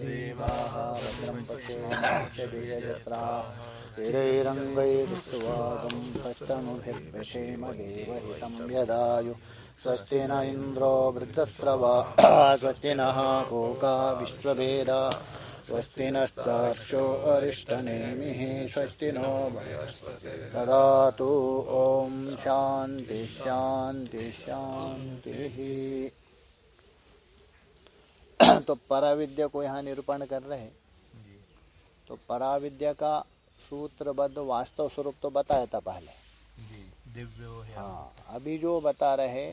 देवाः भद्रं पश्येमाक्षबीजत्राः स्थिरैरङ्गैरुस्तुवागं स्वस्तनुभिर्विषेम देवहितं यदायु स्वस्ति न इन्द्रो वृद्धस्रवा स्वस्ति नः कोका विश्वभेदा स्वस्ति नस्तार्क्ष्यो अरिष्टनेमिः स्वस्ति नो ददातु ॐ शान्ति शान्ति शान्तिः तो पराविद्या को यहाँ निरूपण कर रहे हैं। तो पराविद्या का सूत्रबद्ध वास्तव स्वरूप तो बताया था पहले। दिव्यो हाँ। अभी जो बता रहे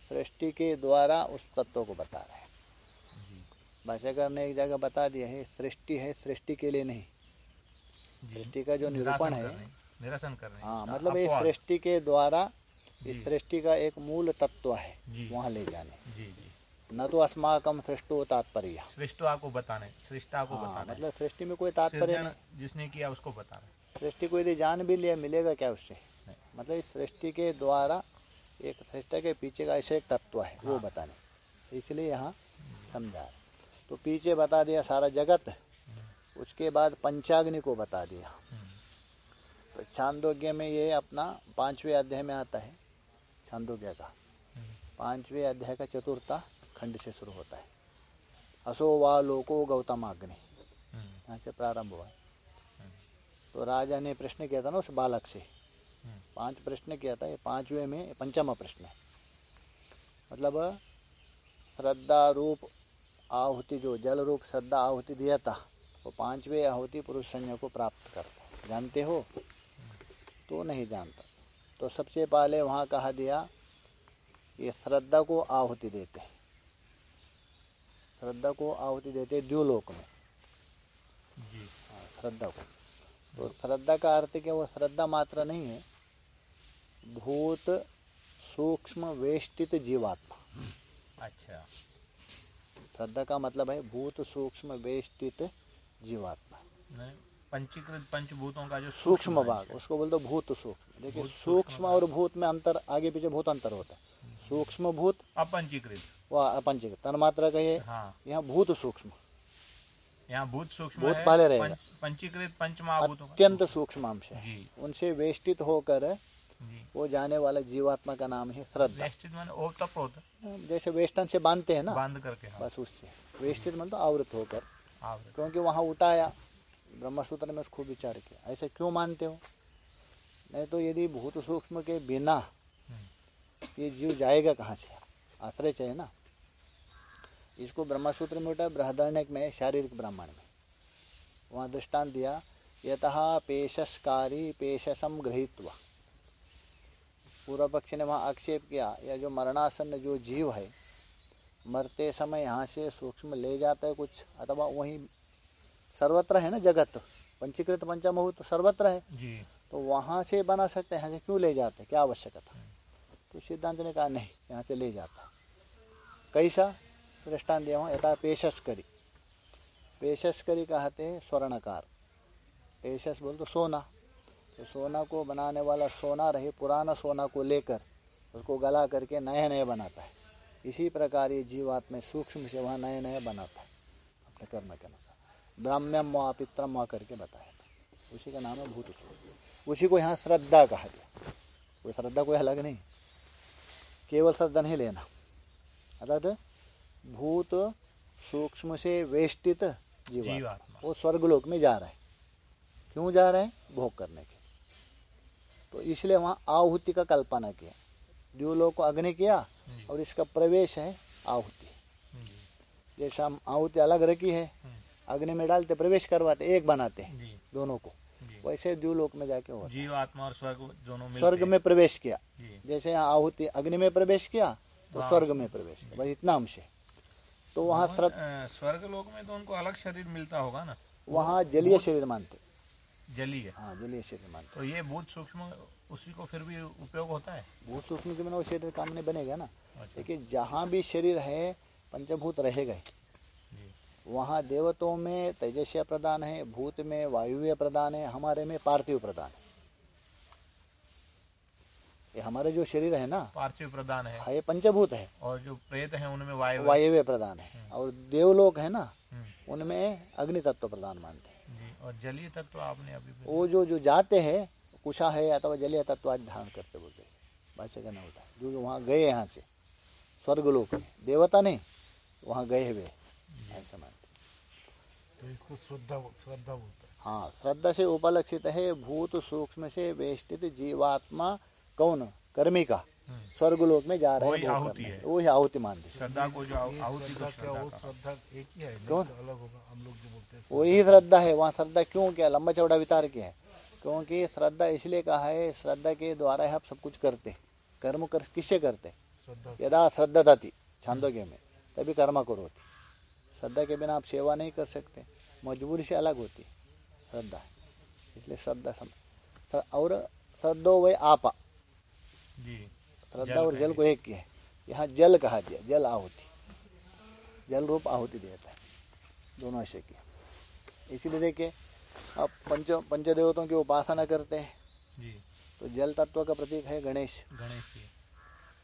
सृष्टि के द्वारा उस तत्व को बता रहे भाष्यकर ने एक जगह बता दिया है सृष्टि है सृष्टि के लिए नहीं। सृष्टि का जो निरूपण है निरसन कर रहे हाँ। मतलब ये अपवाद। सृष्टि के द्वारा इस सृष्टि का एक मूल तत्व है। वहाँ ले जाने। जी जी। न तो अस्माकम सृष्टो तात्पर्य। सृष्टा को बताने सृष्टा को हाँ बताने। मतलब सृष्टि में कोई तात्पर्य जिसने किया उसको बताना। सृष्टि को यदि जान भी लिया मिलेगा क्या उससे? मतलब इस सृष्टि के द्वारा एक सृष्टि के पीछे का ऐसे एक तत्व है वो बताने। इसलिए यहाँ समझा। तो पीछे बता दिया सारा जगत उसके बाद पंचाग्नि को बता दिया। तो छांदोग्य में ये अपना पाँचवें अध्याय में आता है छांदोग्य का। पाँचवें अध्याय का चतुर्था खंड से शुरू होता है। असो वा लोको गौतम अग्नि। यहाँ से प्रारंभ हुआ। तो राजा ने प्रश्न किया था ना उस बालक से। पाँच प्रश्न किया था ये पाँचवें में पंचम प्रश्न है। मतलब श्रद्धा रूप आहुति जो जल रूप श्रद्धा आहुति दिया था वो पाँचवें आहुति पुरुष संज्ञा को प्राप्त करता जानते हो? तो नहीं जानता। तो सबसे पहले वहाँ कहा दिया ये श्रद्धा को आहुति देते हैं। श्रद्धा को आहुति देते द्योलोक में। हाँ, श्रद्धा को। तो श्रद्धा का अर्थ क्या वो श्रद्धा मात्र नहीं है। भूत सूक्ष्म वेष्टित जीवात्मा। अच्छा। श्रद्धा का मतलब है भूत सूक्ष्म वेष्टित जीवात्मा। पंचीकृत पंचभूतों का जो सूक्ष्म भाग उसको बोलते हैं भूत सूक्ष्म। देखिए सूक्ष्म सूक्ष्म और भूत में अंतर आगे पीछे बहुत अंतर होता है। सूक्ष्म भूत अपंचीकृत। व अपंचक तन्मात्रा का ये हाँ। यहाँ भूत सूक्ष्म। यहाँ भूत सूक्ष्म भूत पहले रहेगा। पंचीकृत का। अत्यंत सूक्ष्म अंश है। उनसे वेष्टित होकर जी। वो जाने वाला जीवात्मा का नाम है श्रद्धा। वेष्टित माने जैसे वेष्टन से बांधते हैं ना बाँध करके हाँ। बस उससे। वेष्टित मतलब आवृत होकर। क्योंकि वहाँ उठाया ब्रह्मसूत्र में खूब विचार किया। ऐसे क्यों मानते हो? नहीं तो यदि भूत सूक्ष्म के बिना हम्म, ये जीव जाएगा कहाँ से? आश्रय चाहिए ना। इसको ब्रह्मसूत्र में उठा बृहदारण्यक में शारीरिक ब्राह्मण में। वहाँ दृष्टांत दिया यतः पेशस्कारी पेशसम गृहीत्वा। पूर्व पक्ष ने वहाँ आक्षेप किया या जो मरणासन जो जीव है मरते समय यहाँ से सूक्ष्म ले जाता है कुछ अथवा वहीं सर्वत्र है ना जगत? पंचीकृत पंचमभूत तो सर्वत्र है? जी। तो वहाँ से बना सकते हैं यहाँ से क्यों ले जाते हैं? क्या आवश्यकता? तो सिद्धांत ने कहा नहीं यहाँ से ले जाता कैसा? दृष्टान दिया हूँ यथा पेशस्करी। पेशस्करी कहते हैं स्वर्णकार। पेशस बोल तो सोना। तो सोना को बनाने वाला सोना रहे, पुराना सोना को लेकर उसको गला करके नया नया बनाता है। इसी प्रकार ये जीवात्मा सूक्ष्म से वहाँ नया नया बनाता है, अपने कर्म के अनुसार। ब्राह्म्यम व पित्रम करके बताया था। उसी का नाम है भूत उसी को यहाँ श्रद्धा कहा गया। कोई श्रद्धा, कोई अलग नहीं। केवल श्रद्धा नहीं लेना। अर्थात भूत सूक्ष्म से वेष्टित जीवात्मा। जीवात्मा। वो स्वर्गलोक में जा रहा है। क्यों जा रहे हैं? भोग करने के। तो इसलिए वहाँ आहुति का कल्पना किया। द्यूलोक को अग्नि किया और इसका प्रवेश है आहुति। जैसे हम आहुति अलग रखी है अग्नि में डालते प्रवेश करवाते एक बनाते हैं दोनों को। वैसे द्यूलोक में जाके हुआ जीवात्मा और स्वर्ग दोनों स्वर्ग में प्रवेश किया। जैसे यहाँ आहुति अग्नि में प्रवेश किया तो हाँ। स्वर्ग में प्रवेश किया। बस इतना अंश है तो वहाँ स्वर्ग लोक में तो उनको अलग शरीर मिलता होगा ना? वहाँ जलीय शरीर मानते जलीय? हाँ जलीय शरीर मानते तो ये भूत सूक्ष्म उसी को फिर भी उपयोग होता है? भूत सूक्ष्म के बिना वो शरीर काम नहीं बनेगा ना। अच्छा। देखिए जहाँ भी शरीर है पंचभूत रहेगा। ही जी। वहाँ देवतों में तेजस्या प्रदान है भूत में वायुव्य प्रदान है हमारे में पार्थिव प्रदान है। ये हमारा जो शरीर है ना पार्थिव प्रदान है। हाँ, ये पंचभूत है। और जो प्रेत है उनमें वायु। वायव्य प्रधान है। और देवलोक है ना हम्म, उनमें अग्नि तत्व प्रधान मानते हैं। और जलीय तत्व आपने अभी वो जो जो जाते हैं कुशा है अथवा जलीय तत्व आज धारण करते बोलते हैं। भाषा करना होता है? जो जो वहाँ गए यहाँ से स्वर्गलोक देवता नहीं वहाँ गए हुए ऐसा मानते तो इसको श्रद्धा श्रद्धा बोलता है। हाँ श्रद्धा से उपलक्षित है भूत सूक्ष्म से वेष्टित जीवात्मा कौन? कर्मी का। हम्म, स्वर्गलोक में जा रहे हैं आहुति है। वही आहुति मानते श्रद्धा को जो आहुति को श्रद्धा एक ही है? कौन? तो अलग होगा हम लोग जो बोलते हैं वही श्रद्धा है वहाँ श्रद्धा क्यों क्या? लंबा चौड़ा वितार क्या है? क्योंकि श्रद्धा इसलिए कहा है श्रद्धा के द्वारा ही आप सब कुछ करते कर्म कर किससे करते यदा श्रद्धा थी छांदोग्य में तभी कर्म करो होती श्रद्धा के बिना आप सेवा नहीं कर सकते। मजबूरी से अलग होती श्रद्धा इसलिए श्रद्धा सम और श्रद्धो वही आपा। श्रद्धा और जल को एक किया है। यहाँ जल कहा दिया जल आहुति। जल रूप आहुति देता है दोनों ऐसे किए इसीलिए देखिए आप पंच पंचदेवतों की उपासना करते हैं। तो जल तत्व का प्रतीक है गणेश। गणेश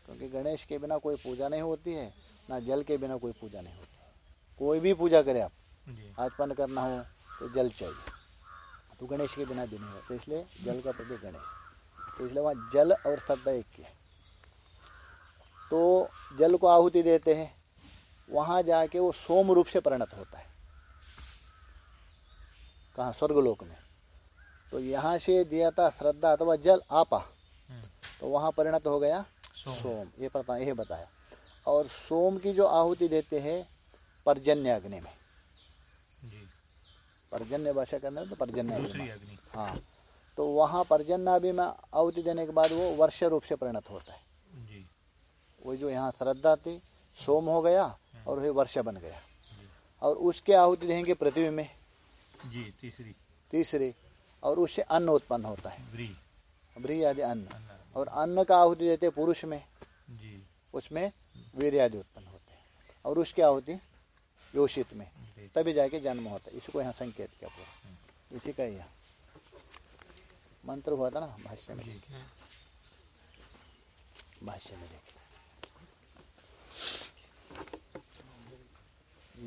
क्योंकि गणेश के बिना कोई पूजा नहीं होती है ना जल के बिना कोई पूजा नहीं होती कोई भी पूजा करे आप आचमन करना हो तो जल चाहिए। तो गणेश के बिना भी नहीं होता इसलिए जल का प्रतीक गणेश। तो इसलिए वहाँ जल और श्रद्धा एक की है। तो जल को आहुति देते हैं वहाँ जाके वो सोम रूप से परिणत होता है। कहाँ? स्वर्गलोक में। तो यहाँ से दिया था श्रद्धा अथवा जल आपा तो वहाँ परिणत हो गया सोम। सोम। ये पता ये बताया। और सोम की जो आहुति देते हैं पर्जन्य अग्नि में। जी। पर्जन्य भाषा करना तो पर्जन्य। अग्नि। हाँ। तो वहाँ पर्जन्य अग्नि में आहुति देने के बाद वो वर्ष रूप से परिणत होता है। जी। वो जो यहाँ श्रद्धा थी सोम हो गया और वही वर्षा बन गया। और उसके आहुति देंगे पृथ्वी में। जी तीसरी। तीसरी। और उससे अन्न उत्पन्न होता है। ब्री आदि अन्न। और अन्न का आहुति देते पुरुष में। जी। उसमें वीर आदि उत्पन्न होते हैं। और उसकी आहुति योषित में। तभी जाके जन्म होता है। इसको यहाँ संकेत किया पूरा इसी का ही यहाँ। मंत्र हुआ था ना भाष्य में। भाष्य में देखिए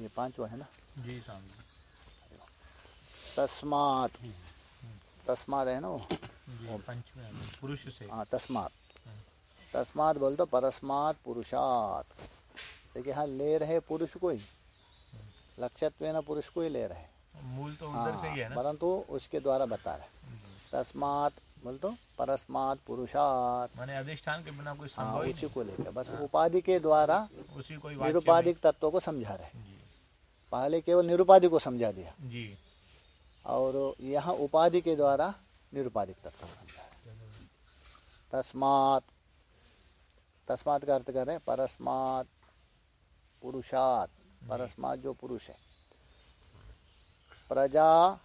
ये पांचवा है ना? जी तस्मात। तस्मात है ना वो? पुरुष से। हाँ तस्मात। हम्म, तस्मात बोल दो परस्मात पुरुषात। देखिए हाँ ले रहे पुरुष को ही। लक्ष्यत्व ना पुरुष को ही ले रहे। मूल तो उधर से ही है हाँ ना परंतु उसके द्वारा बता रहे। तस्मात बोल तो परस्मात पुरुषात। माने अधिष्ठान के बिना कोई हाँ संभव ही उसी को लेकर बस हाँ। उपाधि के द्वारा उसी में- निरुपाधिक तत्व को समझा रहे पहले केवल निरुपाधि को समझा दिया। जी। और यहाँ उपाधि के द्वारा निरुपाधिक तत्व को समझा रहे तस्मात तस्मात का अर्थ कर रहे हैं परस्मात पुरुषात। परस्मात जो पुरुष है। प्रजा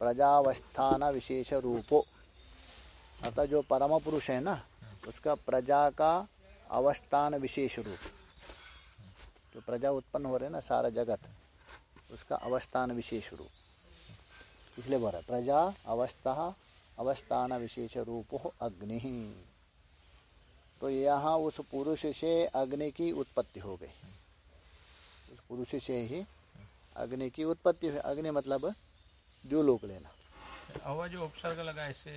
प्रजावस्थान विशेष रूपो अर्थात जो परम पुरुष है ना, उसका प्रजा का अवस्थान विशेष रूप जो प्रजा उत्पन्न हो रहे ना सारा जगत, उसका अवस्थान विशेष रूप इसलिए बोल रहा प्रजा, अवस्था अवस्थान विशेष रूप अग्नि। तो यहाँ उस पुरुष से अग्नि की उत्पत्ति हो गई। उस पुरुष से ही अग्नि की उत्पत्ति हुई। अग्नि मतलब द्युलोक लेना। अवा जो उपसर्ग लगा इससे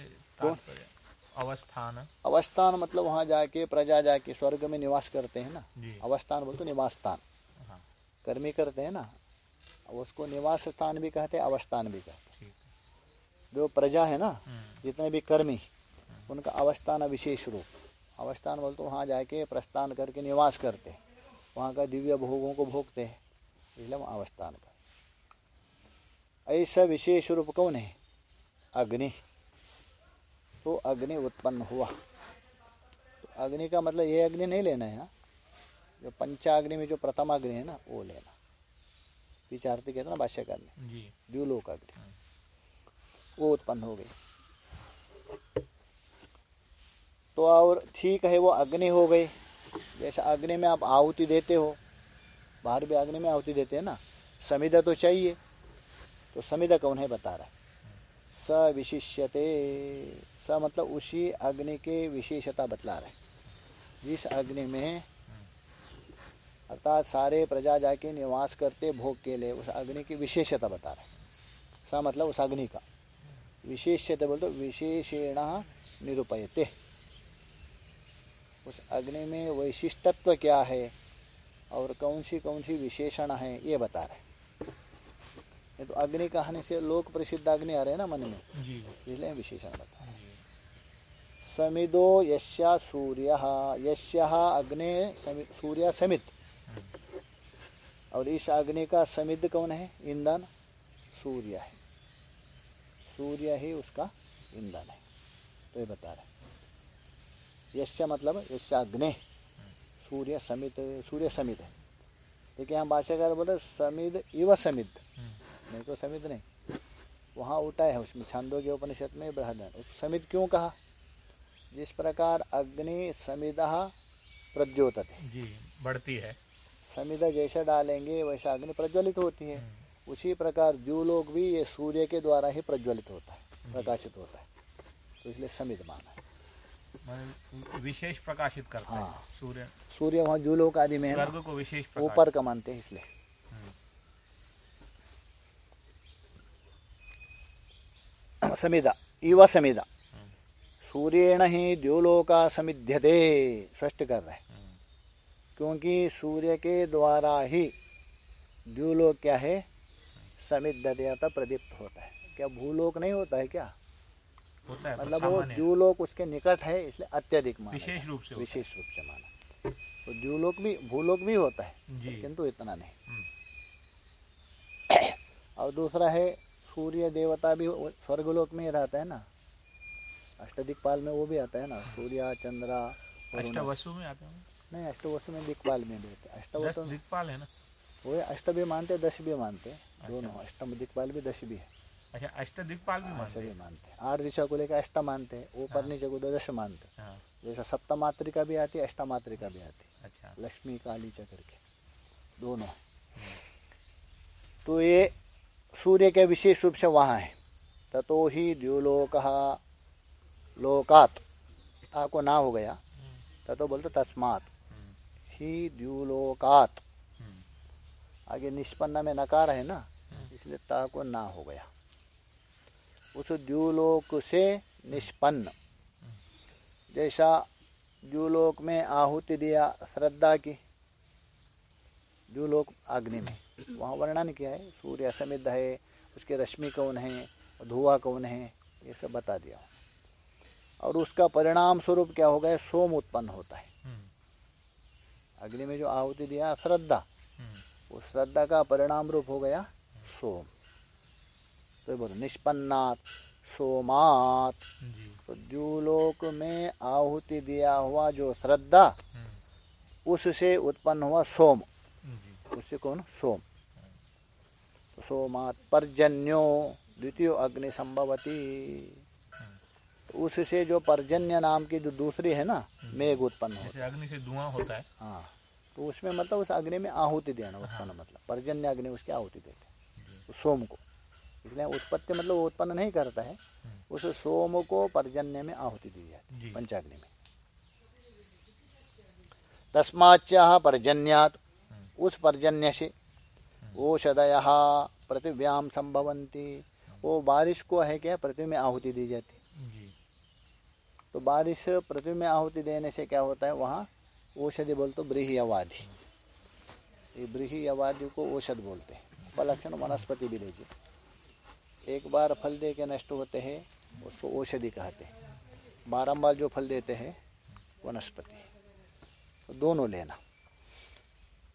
अवस्थान। अवस्थान मतलब वहाँ जाके प्रजा जाके स्वर्ग में निवास करते हैं ना? अवस्थान बोलते निवास स्थान हाँ। कर्मी करते हैं ना? उसको निवास स्थान भी कहते हैं अवस्थान भी कहते हैं। जो प्रजा है ना हम्म, जितने भी कर्मी उनका अवस्थान विशेष रूप। अवस्थान बोलते वहाँ जाके प्रस्थान करके निवास करते हैं। वहाँ का दिव्य भोगों को भोगते हैं। इसलिए वहाँ अवस्थान का ऐसा विशेष रूप कौन है? अग्नि। तो अग्नि उत्पन्न हुआ। तो अग्नि का मतलब ये अग्नि नहीं लेना है हाँ। जो पंचाग्नि में जो प्रथम अग्नि है ना वो लेना। पीछे आरती कहते हैं ना भाष्यकार जी। द्व्यूलोक अग्नि। वो उत्पन्न हो गई। तो और ठीक है वो अग्नि हो गई। जैसे अग्नि में आप आहुति देते हो बाहर भी अग्नि में आहुति देते हैं ना समिधा तो चाहिए। तो समिधा कौन है बता रहा है। स विशिष्यते। स मतलब उसी अग्नि के विशेषता बतला रहे जिस अग्नि में अर्थात सारे प्रजा जाके निवास करते भोग के लिए, उस अग्नि की विशेषता बता रहे स मतलब उस अग्नि का। विशेषता बोलते विशेषेण निरूपयते। उस अग्नि में वैशिष्टत्व क्या है और कौन सी कौन सी विशेषण है, ये बता रहे ये तो अग्नि कहानी से लोक प्रसिद्ध अग्नि आ रहे हैं ना मन में। इसलिए विशेषण बता समिदो यस्या सूर्य यस्या अग्नि समि- सूर्य समित और इस अग्नि का समिद कौन है? ईंधन सूर्य है। सूर्य ही उसका ईंधन है। तो ये बता रहे यश्य मतलब यश्य सूर्य समित सूर्य समित है। देखिए यहाँ भाष्यकार बोले समिद इव समिद। नहीं तो समित नहीं वहाँ उठा है उसमें छांदोग्य उपनिषद में बृहदन उस समित क्यों कहा? जिस प्रकार अग्नि समिदा प्रज्योतते। जी बढ़ती है। समिधा जैसा डालेंगे वैसा अग्नि प्रज्वलित होती है। उसी प्रकार जो लोग भी ये सूर्य के द्वारा ही प्रज्वलित होता है प्रकाशित होता है। तो इसलिए समित माना है। विशेष प्रकाशित करता है हाँ। सूर्य। सूर्य वहाँ जो लोग आदि में ऊपर का मानते हैं इसलिए। समिधा इव समिधा सूर्येण ही द्योलोका समिध्यते स्पष्ट कर रहे हैं क्योंकि सूर्य के द्वारा ही द्यूलोक क्या है समिद्धते अतः प्रदीप्त होता है क्या भूलोक नहीं होता है क्या होता है मतलब वो द्यूलोक उसके निकट है इसलिए अत्यधिक माना विशेष रूप से विशेष रूप से माना तो द्यूलोक भी भूलोक भी होता है। किंतु इतना नहीं और दूसरा है सूर्य देवता भी स्वर्गलोक में ही रहता है ना? अष्टदिक्पाल में वो भी आता है ना? सूर्य चंद्रा अष्टवसु में आते हैं नहीं अष्टवसु में दिक्पाल में भी होते हैं। दस अष्टवसु दिक्पाल है ना? वो अष्ट भी मानते हैं दस भी मानते दोनों अष्टम दिक्पाल भी दस भी है। अच्छा अष्ट दिक्पाल भी हाँ, मानते हैं। मानते हैं। आठ दिशा को लेकर अष्ट मानते हैं ऊपर हाँ। नीचे को दश मानते हैं। हाँ। जैसा सप्तमात्रिका भी आती है अष्टमात्रिका भी आती है। अच्छा। लक्ष्मी काली चक्र के। दोनों। तो ये सूर्य के विशेष रूप से वहाँ है। ततो ही द्युलोक लोकात। आ को ना हो गया। ततो बोलते तस्मात। ही द्युलोकात आगे निष्पन्न में नकार है ना। इसलिए ता को ना हो गया। उस द्युलोक से निष्पन्न। जैसा द्युलोक में आहुति दिया, श्रद्धा की। द्युलोक अग्नि में वहाँ वर्णन किया है सूर्य समिद्ध है उसके रश्मि कौन है धुआँ कौन है ये सब बता दिया और उसका परिणाम स्वरूप क्या हो गया सोम उत्पन्न होता है। हम्म, अग्नि में जो आहुति दिया श्रद्धा। हम्म, उस श्रद्धा का परिणाम रूप हो गया सोम। तो बोलो निष्पन्नात सोमात। जी। तो द्यूलोक में आहुति दिया हुआ जो श्रद्धा हम्म, उससे उत्पन्न हुआ सोम। उससे कौन? सोम। तो सोमात पर्जन्यो द्वितीय अग्नि संभवती। तो उससे जो पर्जन्य नाम की जो दूसरी है ना मेघ उत्पन्न होता अग्नि से धुआँ होता है। हाँ। तो उसमें मतलब उस अग्नि में आहुति देना उत्पन्न मतलब। पर्जन्य अग्नि उसकी आहुति देते हैं। सोम को। इसलिए उत्पत्ति मतलब वो उत्पन्न नहीं करता है। उस सोम को पर्जन्य में आहुति दी जाती है पंचाग्नि में। तस्माच्च पर्जन्यात उस पर्जन्य से ओषधय पृथिव्याम संभवंती वो बारिश को है क्या? पृथ्वी में आहुति दी जाती। तो बारिश पृथ्वी में आहुति देने से क्या होता है? वहाँ औषधि बोलते तो ब्रीहियवादि ये ब्रीहियवादि को औषध बोलते हैं। उपलक्षण वनस्पति भी लीजिए। एक बार फल दे के नष्ट होते हैं उसको औषधि कहते हैं। बारम्बार जो फल देते हैं वनस्पति। तो दोनों लेना।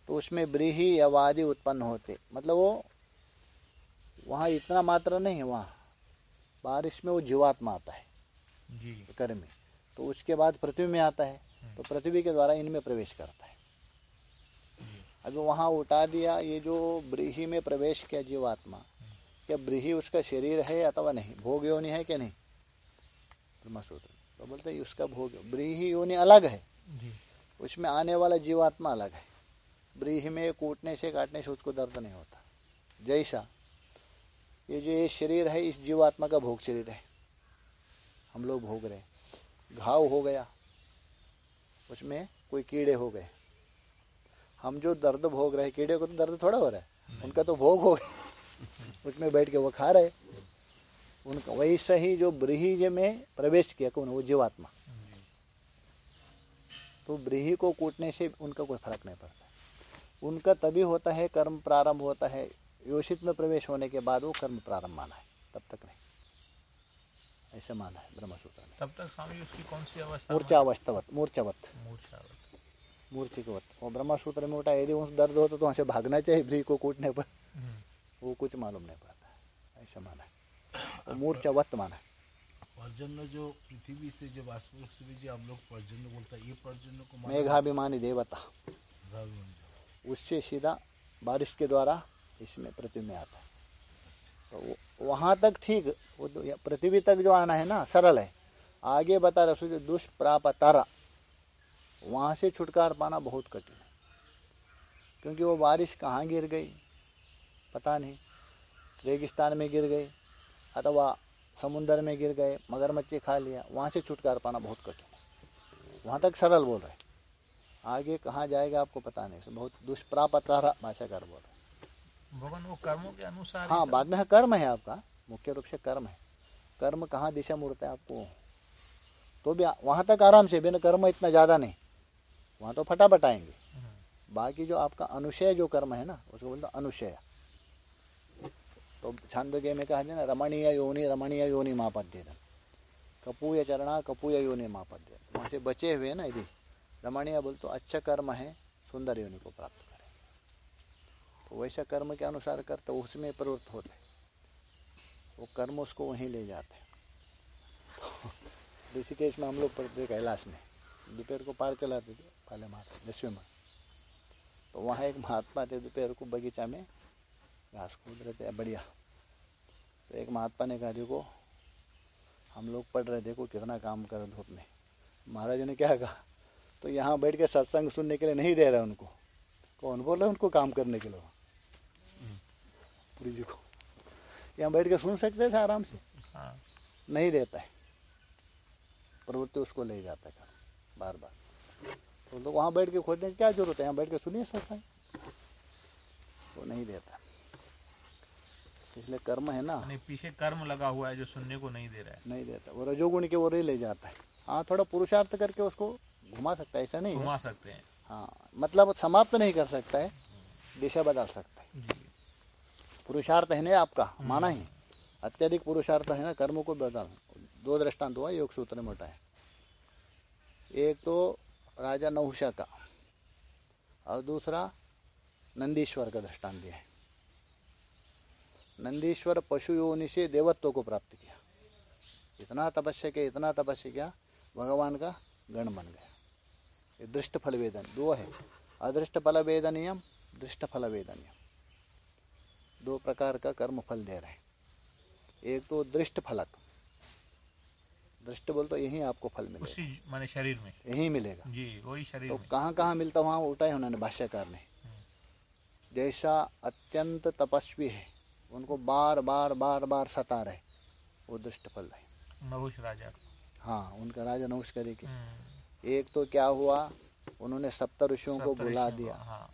तो उसमें ब्रीही यवादि उत्पन्न होते। मतलब वो वहाँ इतना मात्रा नहीं है वहाँ। बारिश में वो जीवात्मा आता है। जी। कर्म में। तो उसके बाद पृथ्वी में आता है। तो पृथ्वी के द्वारा इनमें प्रवेश करता है। अभी वहाँ उठा दिया ये जो ब्रीही में प्रवेश किया जीवात्मा क्या ब्रीही उसका शरीर है अथवा नहीं? भोग योनि है क्या नहीं? ब्रह्मसूत्र तो बोलते उसका भोग ब्रीही योनि अलग है। उसमें आने वाला जीवात्मा अलग है। ब्रीही में कूटने से काटने से उसको दर्द नहीं होता। जैसा ये जो ये शरीर है, इस जीवात्मा का भोग शरीर है। हम लोग भोग रहे घाव हो गया, उसमें कोई कीड़े हो गए। हम जो दर्द भोग रहे कीड़े को तो दर्द थोड़ा हो रहा है। उनका तो भोग हो गया। उसमें बैठ के वो खा रहे उनका वैसे ही जो ब्रीही में प्रवेश किया, कौन? वो जीवात्मा। तो ब्रीही को कूटने से उनका कोई फ़र्क नहीं पड़ता। उनका तभी होता है कर्म प्रारंभ होता है योषित में प्रवेश होने के बाद वो कर्म प्रारंभ माना है। तब तक नहीं। ऐसे माना है ब्रह्मसूत्र में तब तक स्वामी उसकी कौन सी अवस्था मूर्चावस्थवत मूर्छावत। मूर्छावत। मूर्छिकवत। वो ब्रह्मसूत्र में उठा यदि उस दर्द होता तो वहाँ से भागना चाहिए ब्रीही को कूटने पर। हम्म, वो कुछ मालूम नहीं पड़ता। ऐसा माना है। वो मूर्छावत माना है। पर्जन्य जो पृथ्वी से जो वास्तविक से भी जो हम लोग पर्जन्य बोलता है ये पर्जन्य को मेघाभिमानी देवता। उससे सीधा बारिश के द्वारा इसमें पृथ्वी में आता है। तो वहाँ तक ठीक, वो तो पृथ्वी तक जो आना है ना, सरल है। आगे बता रहा सूर्य दुष्प्राप तारा वहाँ से छुटकार पाना बहुत कठिन है। क्योंकि वो बारिश कहाँ गिर गई? पता नहीं। रेगिस्तान में गिर गई अथवा समुंदर में गिर गए, मगरमच्छी खा लिया। वहाँ से छुटकार पाना बहुत कठिन है। वहाँ तक सरल बोल रहे आगे कहाँ जाएगा आपको पता नहीं। बहुत दुष्प्रापतारा भाषाकार बोल रहे भगवान वो कर्मों के अनुसार हाँ बाद में कर्म है आपका। मुख्य रूप से कर्म है। कर्म कहाँ दिशा मुड़ता है आपको? तो भी वहाँ तक आराम से बिना कर्म इतना ज़्यादा नहीं। वहाँ तो फटाफट आएँगे। हम्म, बाकी जो आपका अनुशय जो कर्म है ना उसको बोलते अनुशय। तो छांदोग्य में कहा ना रमणीय योनि रमणीय योनि मापद्य कपूय चरणा कपूय योनि मापद्य वहाँ से बचे हुए ना यदि रमणीय बोल तो अच्छा कर्म है सुंदर योनि को प्राप्त करें। तो वैसा कर्म के अनुसार करते, उसमें प्रवृत्त होते। वो कर्म उसको वहीं ले जाते तो ऋषिकेश में हम लोग पढ़ते कैलाश में। दोपहर को पार चलाते थे पहले महात्मा दसवें में। तो वहाँ एक महात्मा थे, दोपहर को बगीचा में घास कूद रहे थे, बढ़िया। तो एक महात्मा ने कहा, देखो, हम लोग पढ़ रहे देखो कितना काम कर धूप में। महाराज ने क्या कहा? तो यहाँ बैठ के सत्संग सुनने के लिए नहीं दे रहा उनको। कौन बोल रहा है उनको काम करने के लिए? पुरी जी को यहाँ बैठ के सुन सकते थे आराम से। हाँ। नहीं देता है प्रवृत्ति उसको ले जाता है बार बार तो लोग वहाँ बैठ के खोजने की क्या ज़रूरत है? यहाँ बैठ के सुनिए सत्संग। वो नहीं देता। इसलिए कर्म है ना। यानी पीछे कर्म लगा हुआ है जो सुनने को नहीं दे रहा है। नहीं देता। वो रजोगुण के ओर ही ले जाता है। हाँ थोड़ा पुरुषार्थ करके उसको घुमा सकता है ऐसा नहीं घुमा सकते हैं। हाँ मतलब समाप्त नहीं कर सकता है दिशा बदल सकता है। पुरुषार्थ है ना आपका माना ही। अत्यधिक पुरुषार्थ है ना कर्मों को बदल। दो दृष्टांत हुआ योग सूत्र में उठाए एक तो राजा नहुषा का और दूसरा नंदीश्वर का दृष्टांत दिया है। नंदीश्वर पशु योनि से देवत्व को प्राप्त किया। इतना तपस्या किया इतना तपस्या किया भगवान का गण बन गया। दृष्ट फल वेदन दो है। अदृष्ट फल वेदनीयम दृष्ट फल वेदनीयम दो प्रकार का कर्म फल दे रहे हैं। एक तो दृष्ट फलक दृष्ट बोल तो यही आपको फल मिलेगा। उसी माने शरीर में। यही मिलेगा। जी वही शरीर तो में। कहाँ कहाँ मिलता वहाँ उठाए उन्होंने भाष्यकार ने। जैसा अत्यंत तपस्वी है उनको बार बार बार बार सता रहे वो दृष्ट फल है। नहुष राजा। हाँ उनका राजा नमस्कारी के हम्म, एक तो क्या हुआ? उन्होंने सप्त ऋषियों को बुला दिया। हाँ।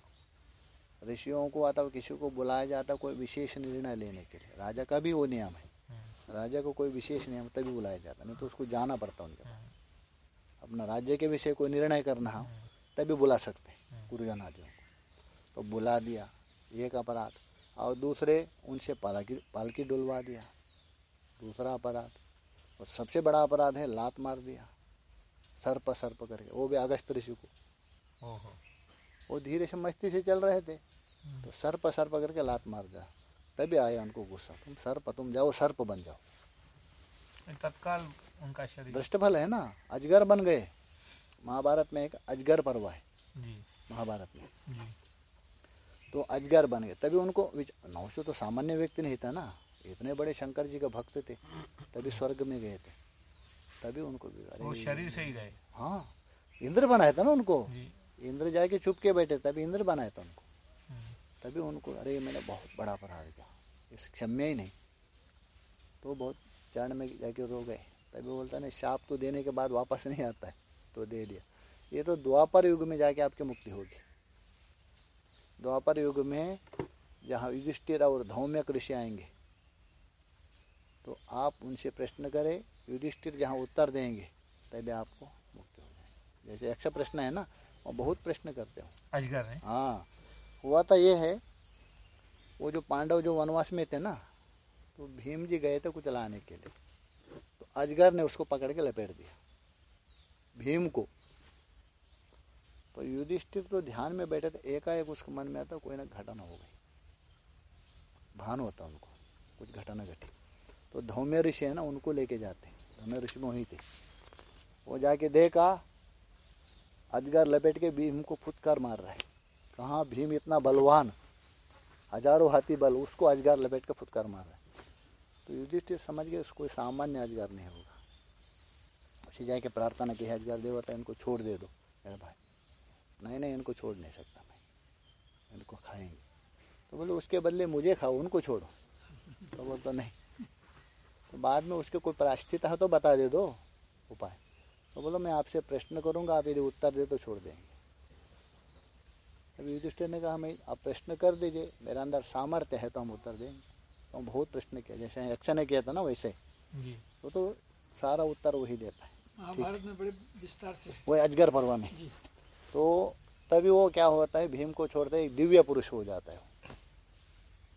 ऋषियों को अथवा किसी को बुलाया जाता कोई विशेष निर्णय लेने के लिए। राजा का भी वो नियम है। हम्म, राजा को कोई विशेष नियम तभी बुलाया जाता नहीं तो उसको जाना पड़ता उनके पास। हम्म, अपना राज्य के विषय कोई निर्णय करना हो तभी बुला सकते हैं गुरुजन आदियों को। तो बुला दिया एक अपराध। और दूसरे उनसे पालकी पालकी डुलवा दिया। दूसरा अपराध। और सबसे बड़ा अपराध है लात मार दिया। सर्प सर्प करके वो भी अगस्त ऋषि को। वो धीरे से मस्ती से चल रहे थे तो सर्प सर्प करके लात मार दिया। तभी आया उनको गुस्सा तुम सर्प तुम जाओ सर्प बन जाओ। तत्काल उनका शरीर। दृष्टफल है ना? अजगर बन गए। महाभारत में एक अजगर पर्व है। महाभारत में। तो अजगर बन गए। तभी उनको नहुष तो सामान्य व्यक्ति नहीं था ना? इतने बड़े शंकर जी के भक्त थे तभी स्वर्ग में गए थे। तभी उनको वो शरीर से ही गए। हाँ इंद्र बनाया था ना उनको। जी। इंद्र जाके चुप के बैठे तभी इंद्र बनाया था उनको। हम्म, तभी उनको अरे मैंने बहुत बड़ा अपराध किया। इस क्षम्य ही नहीं। तो बहुत चरण में जाके रो गए। तभी बोलता नहीं शाप तो देने के बाद वापस नहीं आता है। तो दे दिया। ये तो द्वापर युग में जाके आपकी मुक्ति होगी। द्वापर युग में जहाँ युधिष्ठिर और धौम्य ऋषि आएँगे तो आप उनसे प्रश्न करें युधिष्ठिर जहाँ उत्तर देंगे तभी आपको मुक्ति हो जाएगी। जैसे यक्ष प्रश्न है ना वो बहुत प्रश्न करते हो। अजगर है। हाँ हुआ तो ये है वो जो पांडव जो वनवास में थे ना तो भीम जी गए थे कुछ लाने के लिए। तो अजगर ने उसको पकड़ के लपेट दिया भीम को। तो युधिष्ठिर तो ध्यान में बैठे थे एकाएक उसके मन में आता कोई ना घटना हो गई। भान होता उनको कुछ घटना घटी। तो धौम्य ऋषि है ना उनको लेके जाते। धौम्य ऋषि वही थे। वो जाके देखा, अजगर लपेट के भीम को फुटकार मार रहा है। कहाँ भीम इतना बलवान, हज़ारों हाथी बल, उसको अजगर लपेट के फुटकार मार रहा है। तो युधिष्ठिर समझ गए, उसको सामान्य अजगर नहीं होगा। उसे जाके प्रार्थना की, है अजगर देवता, इनको छोड़ दे दो, मेरे भाई। नहीं नहीं, इनको छोड़ नहीं सकता मैं। इनको खाएँगे। तो बोले, उसके बदले मुझे खाओ, उनको छोड़ो। तो बोलते, नहीं तो बाद में उसके कोई प्राश्चित है तो बता दे दो उपाय। तो बोलो मैं आपसे प्रश्न करूँगा आप यदि उत्तर दे तो छोड़ देंगे। अभी युधिष्ठिर ने कहा हमें आप प्रश्न कर दीजिए मेरे अंदर सामर्थ्य है तो हम उत्तर देंगे। तो हम बहुत प्रश्न किया जैसे यक्ष ने किया था ना वैसे। जी। वो तो सारा उत्तर वही देता है। महाभारत में बड़े विस्तार से। वो अजगर पर्व में। तो तभी वो क्या होता है भीम को छोड़ते दिव्य पुरुष हो जाता है।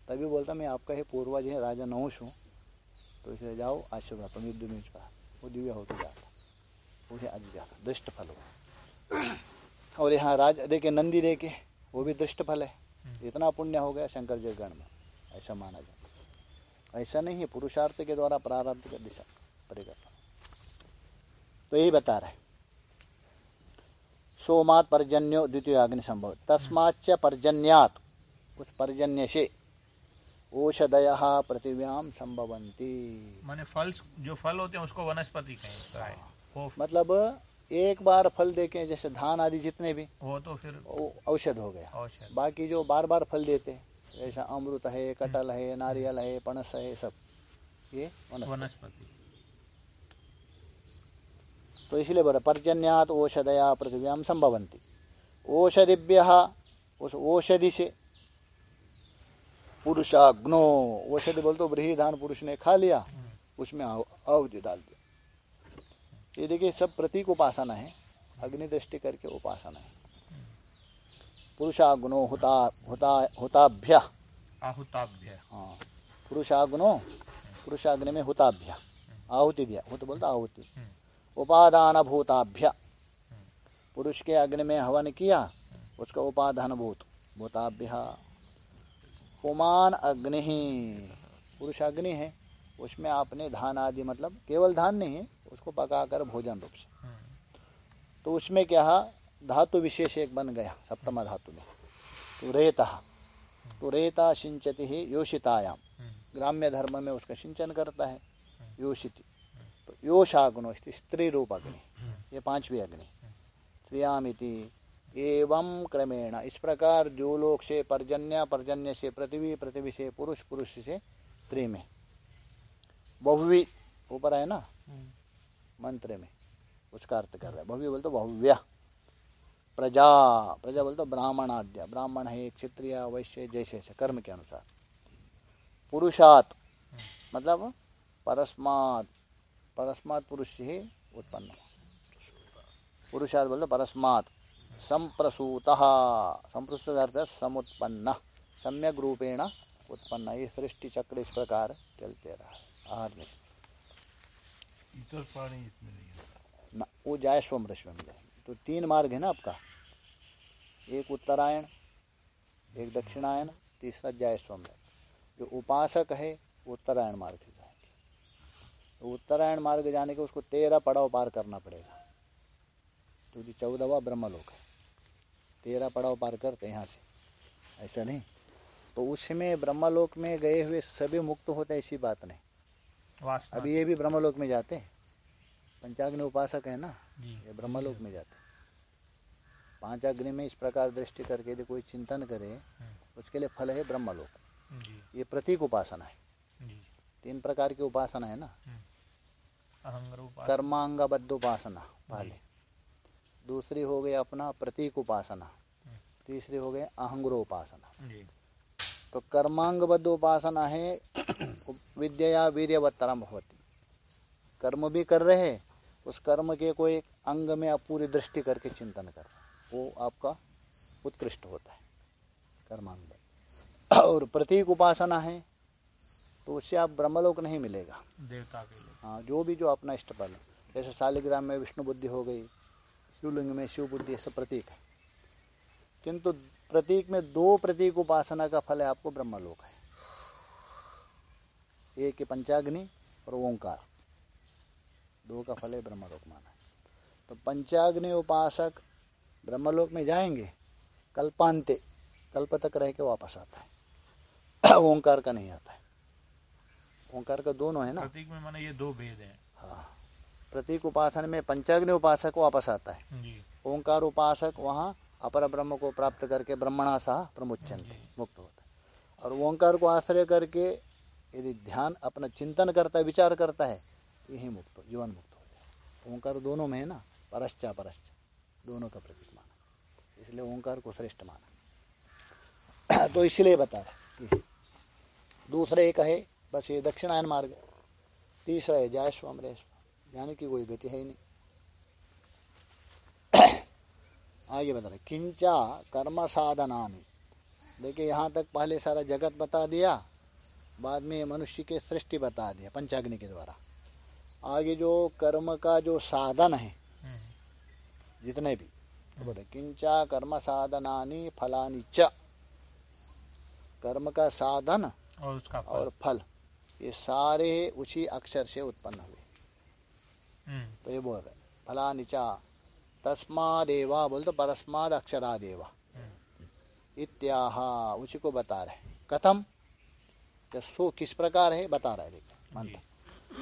तभी बोलता मैं आपका ही पूर्वज है राजा नहुष हूँ। तो इसलिए जाओ आशीर्वाद तुम युद्ध में का। वो दिव्य होते जाता वो है। अजगर दुष्ट फल हो और यहाँ राज देखे नंदी देखे वो भी दुष्ट फल है इतना पुण्य हो गया शंकर जयगण में ऐसा माना जाता ऐसा नहीं है पुरुषार्थ के द्वारा प्रारब्ध का दिशा परिवर्तन तो यही बता रहे सोमात पर्जन्यो द्वितीय अग्नि संभव तस्माच्च पर्जन्यात उस पर्जन्य से औषधय पृथिव्याम संभवंती माने फल जो फल होते हैं उसको वनस्पति कहता है मतलब एक बार फल देके जैसे धान आदि जितने भी वो तो फिर औषध हो गया। बाकी जो बार बार फल देते हैं जैसा अमृत है कटल है नारियल है पनस है सब ये वनस्पति। वनस्पति। तो इसलिए बोला पर्जन्यात औषधया पृथ्व्याम संभवंती औषधिभ्य उस औषधि से पुरुषाग्नो औषधि बोलते तो बृहदान पुरुष ने खा लिया उसमें आहुति डाल दिया। ये देखिए सब प्रतीक उपासना है अग्नि दृष्टि करके उपासना है। पुरुषाग्नो हुता हुता हुताभ्य। आहुताभ्य। हाँ पुरुषाग्नो पुरुषाग्नि में हुताभ्य। आहुति दिया हुत बोलता आहुति। उपादान भूताभ्य पुरुष के अग्नि में हवन किया उसका उपादान भूत भूताभ्य। पुमान अग्नि पुरुष अग्नि है, उसमें आपने धान आदि मतलब केवल धान नहीं है, उसको पकाकर भोजन रूप से। तो उसमें क्या धातु विशेष एक बन गया, सप्तम धातु में। तो रेता तो रेता सिंचति ही योषितायाम ग्राम्य धर्म में उसका सिंचन करता है, योषिति। तो योषाग्नो स्त्री रूप अग्नि, ये पांचवी अग्नि। त्रियामिति एवं क्रमेण। इस प्रकार जो लोग से पर्जन्य पर्जन्य से पृथ्वी पृथ्वी से पुरुष पुरुष से स्त्री में बहुवी ऊपर है ना? मंत्र में। उसका अर्थ कर रहा है। भव्य बोलते बहुव्य। प्रजा प्रजा बोलते ब्राह्मणाद्य। ब्राह्मण है क्षत्रिय वैश्य जैसे जैसे कर्म के अनुसार। पुरुषात मतलब परस्मात। परस्मात पुरुष से ही उत्पन्न। पुरुषात बोलते परस्मात। संप्रसूत। संप्रसूत अर्थ समुत्पन्न। सम्यक रूपेण उत्पन्न। ये सृष्टि चक्र इस प्रकार चलते रहा। आहार में। इतर प्राणी इसमें नहीं ना वो जाए स्वम रश्वम जाए तो तीन मार्ग है ना आपका। एक उत्तरायण एक दक्षिणायन तीसरा जाय स्वम जो उपासक है वो उत्तरायण मार्ग से जाएँगे। तो उत्तरायण मार्ग जाने के उसको तेरह पड़ाव पार करना पड़ेगा। तो जो चौदहवा ब्रह्मलोक है। तेरह पड़ाव पार करते हैं यहाँ से। ऐसा नहीं? तो उसमें ब्रह्मलोक में गए हुए सभी मुक्त होते ऐसी बात नहीं। अभी ये भी ब्रह्मलोक में जाते हैं। पंचाग्नि उपासक है ना? ये ब्रह्मलोक में जाते हैं। पाँच अग्नि में इस प्रकार दृष्टि करके यदि कोई चिंतन करे उसके लिए फल है ब्रह्मलोक। ये प्रतीक उपासना है। तीन प्रकार की उपासना है ना? अहंग कर्मांगबद्ध उपासना पहले। दूसरी हो गई अपना प्रतीक उपासना। तीसरी हो गई अहंग्रो उपासना तो कर्मांगबद्ध उपासना है विद्या या वीर्यवत्तरम होती कर्म भी कर रहे हैं उस कर्म के कोई एक अंग में आप पूरी दृष्टि करके चिंतन कर रहे। वो आपका उत्कृष्ट होता है कर्मांग और प्रतीक उपासना है तो उससे आप ब्रह्मलोक नहीं मिलेगा। देवता के लिए। हाँ जो भी जो अपना इष्ट फल जैसे शालिग्राम में विष्णु बुद्धि हो गई शिवलिंग में शिव बुद्धि सब प्रतीक है। किंतु प्रतीक में दो प्रतीक उपासना का फल है आपको ब्रह्मलोक है। एक है पंचाग्नि और ओंकार। दो का फल है ब्रह्मलोक माना। है तो पंचाग्नि उपासक ब्रह्मलोक में जाएँगे कल्पांते कल्प तक रह के वापस आता है। ओंकार का नहीं आता है। ओंकार का दोनों है ना? प्रतीक में माने ये दो भेद हैं। हाँ। प्रतीक उपासन में पंचाग्नि उपासक वापस आता है। ओंकार उपासक वहाँ अपर ब्रह्म को प्राप्त करके ब्रह्मणा सह प्रमुचंते मुक्त होता है। और ओंकार को आश्रय करके यदि ध्यान अपना चिंतन करता है, विचार करता है, यही मुक्त हो, जीवन मुक्त हो जाए ओंकार दोनों में है ना, परश्चा परश्च, दोनों का प्रतीक माना इसलिए ओंकार को श्रेष्ठ माना। तो इसलिए बता कि दूसरा एक है, बस ये दक्षिणायन मार्ग, तीसरा है जायस्व अमरेश्व जाने की कोई गति है ही नहीं। आगे बता रहे किंचा कर्म साधनानि। देखिए यहाँ तक पहले सारा जगत बता दिया बाद में मनुष्य के सृष्टि बता दिया पंचाग्नि के द्वारा। आगे जो कर्म का जो साधन है जितने भी तो बोले किंचा कर्म साधनानि फलानि च। कर्म का साधन और उसका फल। और फल ये सारे उसी अक्षर से उत्पन्न हुए। हम्म, तो ये बोल रहे फलानि चा तस्मादेवा बोल तो परस्माद अक्षरादेवा इत्याह उसी को बता रहे कथम? सो किस प्रकार है? बता रहा है देखो मंत्र।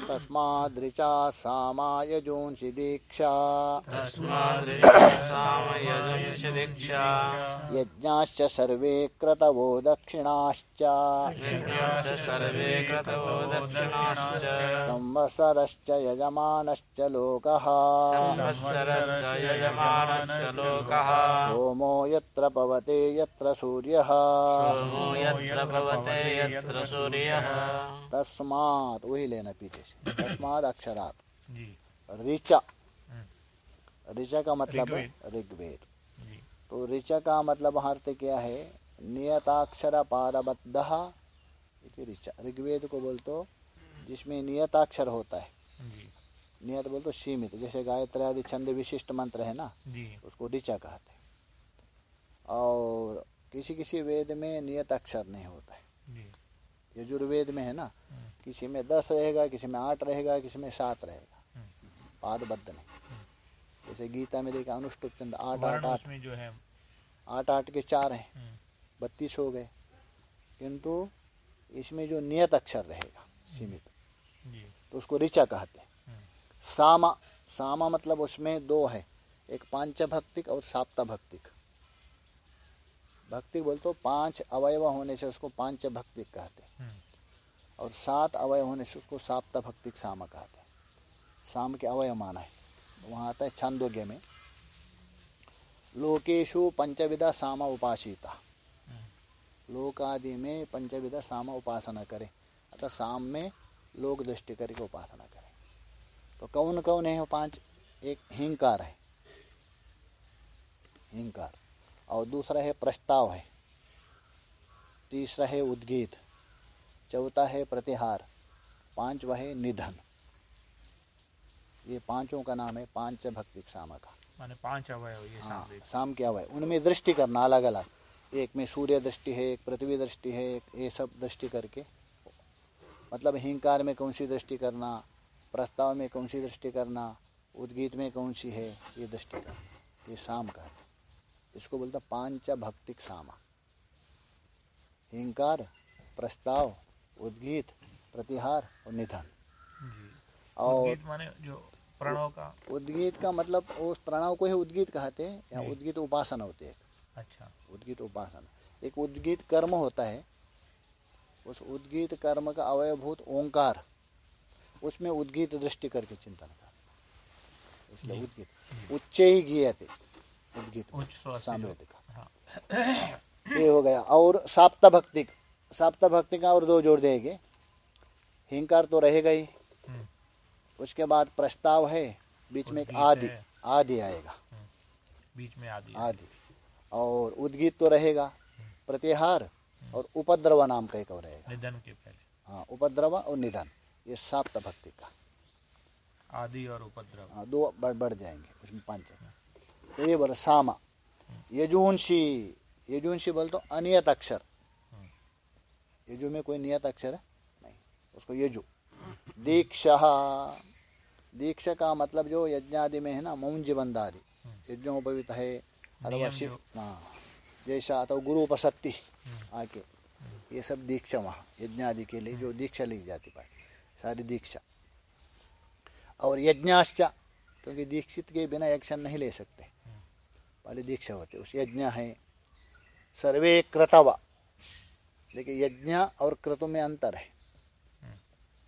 तस्मादृचा सामायजोंसि दीक्षा। यज्ञाश्च सर्वे क्रतवो दक्षिणाश्च। संवत्सरश्च यजमानश्च लोकः। सोमो यत्र पवते यत्र सूर्यः। सोमो यत्र भवते यत्र सूर्यः। तस्मात् वही लेना पीछे से तस्मात् अक्षरात ऋचा ऋचा का मतलब ऋग्वेद। तो ऋचा का मतलब अर्थ क्या है? नियताक्षर पादबद्ध ऋचा ऋग्वेद को बोलते जिसमें नियताक्षर होता है। नियत बोलते सीमित जैसे गायत्री आदि छंद विशिष्ट मंत्र है ना? उसको ऋचा कहते हैं। और किसी किसी वेद में नियत अक्षर नहीं होता है। यजुर्वेद में है ना हम्म, किसी में दस रहेगा किसी में आठ रहेगा किसी में सात रहेगा। हम्म। पादबद्ध नहीं। जैसे गीता में देखा अनुष्टुप चंद आठ आठ। आठ उसमें जो है। आठ आठ के चार हैं। हम्म, बत्तीस हो गए। किंतु इसमें जो नियत अक्षर रहेगा सीमित तो उसको ऋचा कहते हैं। हम्म, सामा सामा मतलब उसमें दो है। एक पाँच भक्तिक और साप्ता भक्तिक भक्तिक बोलते पाँच अवयव होने से उसको पाँच भक्तिक कहते हैं। हम्म, और सात अवयव होने से उसको साप्ता भक्तिक सामा कहते हैं। साम के अवयव माना है। वहाँ आता है छांदोग्य में। लोकेशु पंचविधा सामा उपासिता। लोक आदि में पंचविधा सामा उपासना करें। अतः साम में लोक दृष्टि करके उपासना करें। तो कौन कौन है वो पाँच? एक हिंकार है। हिंकार। और दूसरा है प्रस्ताव है। तीसरा है उद्गीत। चौथा है प्रतिहार। पांचवा है निधन। ये पाँचों का नाम है पाँच भक्तिक सामा का माने पाँच अवय ये हाँ सामने शाम के अवय उनमें दृष्टि करना अलग अलग एक में सूर्य दृष्टि है एक पृथ्वी दृष्टि है एक ये सब दृष्टि करके। मतलब हिंकार में कौन सी दृष्टि करना प्रस्ताव में कौन सी दृष्टि करना उद्गीत में कौन सी है ये दृष्टि करना। ये शाम का है। इसको बोलता पाँच भक्तिक सामा। हिंकार प्रस्ताव उद्गीत प्रतिहार और निधन। और उद्गीत माने जो प्रणव का उद्गीत का मतलब उस प्रणव को ही उद्गीत कहते हैं या उद्गीत उपासना होती है। अच्छा। उद्गीत उपासना। एक उद्गीत कर्म होता है उस उद्गीत कर्म का अवयभूत ओंकार उसमें उद्गीत दृष्टि करके चिंतन कर इसलिए उद्गीत। उच्च ही गीयते उद्गीत उच्च स्वर से सामवेद जो- का हाँ। ये हो गया। और साप्ता भक्ति साप्ता भक्ति का और दो जोड़ देंगे। हिंकार तो रहेगा ही। हम्म, उसके बाद प्रस्ताव है बीच में एक आदि आदि आएगा। बीच में आदि आदि। और उद्गीत तो रहेगा। प्रत्याहार और उपद्रव नाम का एक और रहेगा। निधन के पहले। हाँ उपद्रव और निधन। ये साप्त भक्ति का। आदि और उपद्रव। हाँ दो बढ़ बढ़ जाएँगे। उसमें पाँच ये बोला सामा यजुंशी यजुंशी बोल तो अनियत अक्षर। यजु में कोई नियत अक्षर है? नहीं उसको यजु। दीक्षा। दीक्षा का मतलब जो यज्ञादि में है ना मौंज बंद आदि यज्ञोपवित है अथवा शिव हाँ जैसा अथवा गुरु उपसत्ति आके ये सब दीक्षा वहाँ यज्ञादि के लिए जो दीक्षा ली जाती पाए सारी दीक्षा। और यज्ञाश्चा क्योंकि दीक्षित के बिना एक्शन नहीं ले सकते। पहले दीक्षा होती है उस यज्ञ है। सर्वे क्रतवा। देखिए यज्ञ और क्रतु में अंतर है।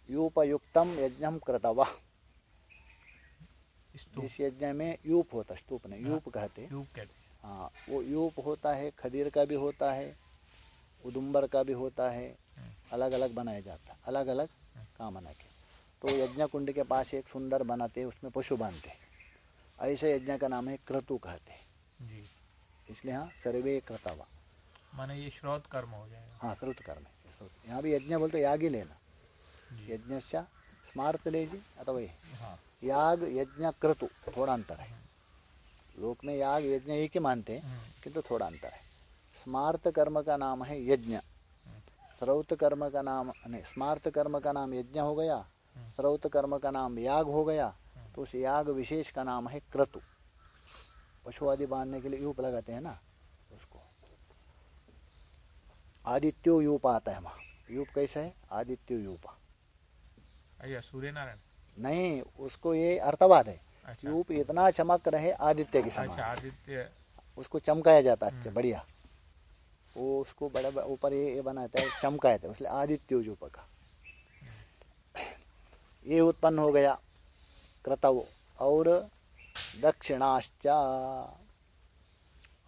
यूपयुक्तम यज्ञम क्रतवा। इस यज्ञ में यूप होता स्तूप नहीं यूप कहते हैं। यूप कहते हैं। वो यूप होता है खदीर का भी होता है उदुम्बर का भी होता है अलग अलग बनाया जाता है अलग अलग कामना के। तो यज्ञ कुंड के पास एक सुंदर बनाते हैं उसमें पशु बांधते हैं। ऐसे यज्ञ का नाम है क्रतु कहते हैं। जी। इसलिए हाँ सर्वे क्रतवा माने ये श्रोत कर्म हो जाएगा। हाँ श्रुत कर्म है यहाँ भी यज्ञ बोलते याग ही लेना। जी। यज्ञ स्मार्त लेजी अथवा हाँ। याग यज्ञ क्रतु थोड़ा अंतर है। लोक में याग यज्ञ एक ही मानते हैं हम्म, किंतु थोड़ा अंतर है। स्मार्त कर्म का नाम है यज्ञ। श्रौत कर्म का नाम नहीं स्मार्त कर्म का नाम यज्ञ हो गया श्रौत कर्म का नाम याग हो गया तो उस याग विशेष का नाम है क्रतु। पशु आदि बांधने के लिए यूप लगाते हैं ना उसको। आदित्यो यूप आता है वहाँ। यूप कैसा है? आदित्यो यूप। अय्या सूर्य नारायण नहीं उसको ये अर्थवाद है। अच्छा। यूप इतना चमक रहे आदित्य के समान। अच्छा आदित्य। उसको चमकाया जाता है अच्छा बढ़िया। वो उसको बड़ा ऊपर ये ये बनाता है चमकाया था इसलिए आदित्य यूप का। ये उत्पन्न हो गया क्रतव। और दक्षिणाश्चा।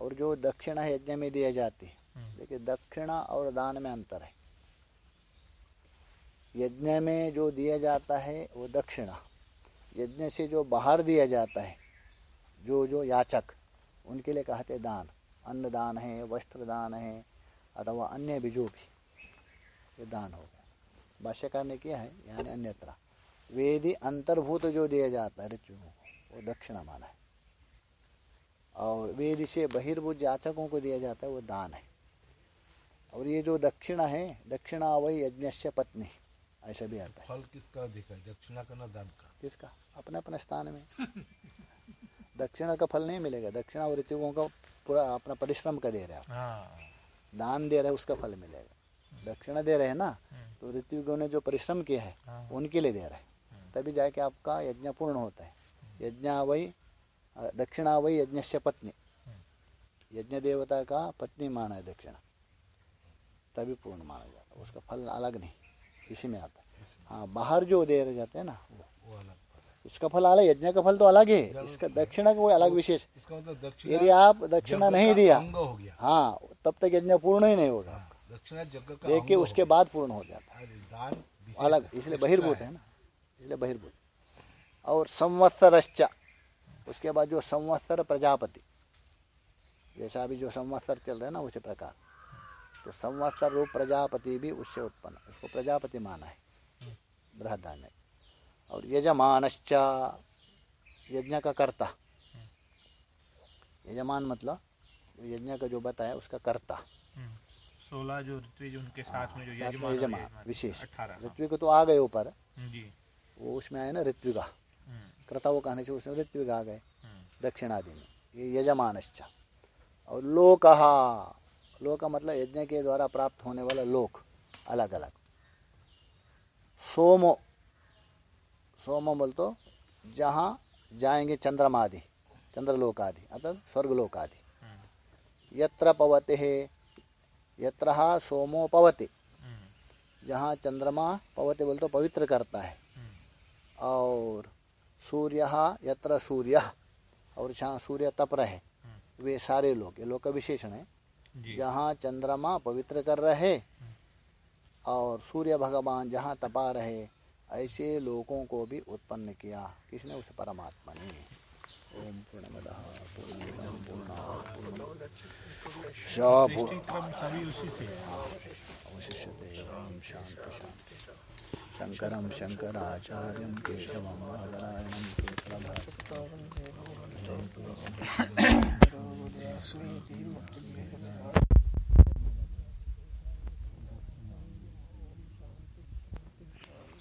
और जो दक्षिणा यज्ञ में दिया जाती है। हम्म, देखिए दक्षिणा और दान में अंतर है। यज्ञ में जो दिया जाता है वो दक्षिणा। यज्ञ से जो बाहर दिया जाता है जो जो याचक उनके लिए कहते दान। अन्न दान है वस्त्र दान है अथवा अन्य भी जो भी। ये दान हो गया। भाष्यकार ने किया है यानी अन्यत्र। वेदी अंतर्भूत जो दिया जाता है ऋचुओं को। वो दक्षिणा माना है। और वेदी से बहिर्भूत याचकों को दिया जाता है वो दान है। और ये जो दक्षिणा है दक्षिणा वही यज्ञ पत्नी ऐसा भी आता है। फल किसका देखा है दक्षिणा का ना दान का? किसका? अपने अपने स्थान में। दक्षिणा का फल नहीं मिलेगा दक्षिणा और ऋतुओं का पूरा अपना परिश्रम का दे रहे हैं। हाँ। दान दे रहे उसका फल मिलेगा। दक्षिणा दे रहे हैं ना तो ऋतुओं ने जो परिश्रम किया है हाँ। उनके लिए दे रहे हैं। तभी जाके आपका यज्ञ पूर्ण होता है। यज्ञ वही दक्षिणा वही यज्ञ से पत्नी। यज्ञ देवता का पत्नी माना है दक्षिणा। तभी पूर्ण माना जाता है। उसका फल अलग नहीं इसी में आता है। हाँ बाहर जो दे रहे जाते हैं ना वो। वो अलग इसका फल अलग यज्ञ का फल तो अलग है। इसका दक्षिणा का कोई अलग विशेष। मतलब यदि आप दक्षिणा नहीं दिया हो तब तक यज्ञ पूर्ण ही नहीं होगा। हाँ, दक्षिणा देखिए उसके बाद पूर्ण हो जाता है। अलग इसलिए बहिर्भूत है ना। इसलिए बहिर्भूत। और संवत्सरश्च। उसके बाद जो संवत्सर प्रजापति जैसा अभी जो संवत्सर चल रहा है ना उसी प्रकार। तो संवत्सर रूप प्रजापति भी उससे उत्पन्न उसको प्रजापति माना है बृहदान्य और यजमानश्च यज्ञ का कर्ता। यजमान मतलब यज्ञ का जो बताया उसका कर्ता। हम्म, सोलह जो ऋत्विज उनके साथ में जो यजमान यजमान विशेष। हाँ, ऋत्विक तो आ गए ऊपर। वो उसमें आए ना ऋत्विका। हम्म, वो कहने से उसमें ऋत्विक आ गए। हम्म, दक्षिणादि में। ये यजमानश्च। और लोक लोक मतलब यज्ञ के द्वारा प्राप्त होने वाला लोक अलग अलग सोमो सोमो बोल तो जहाँ जाएँगे चंद्रमा आदि चंद्रलोक आदि अर्थात स्वर्गलोक आदि हम्म, यत्र पवते है यत्र सोमो पवते। हम्म, जहाँ चंद्रमा पवते बोल तो पवित्र करता है। और सूर्य यत्र सूर्य। और जहाँ सूर्य तप रहे वे सारे लोग ये लोग का विशेषण है। जहाँ चंद्रमा पवित्र कर रहे और सूर्य भगवान जहाँ तपा रहे ऐसे लोगों को भी उत्पन्न किया। किसने? उस परमात्मा ने। ओम पूर्णमदः अवशिष्यते ओम शांति शांति। शंकर शंकरचार्य केशव वादरायणं केशवभाषुक्तावं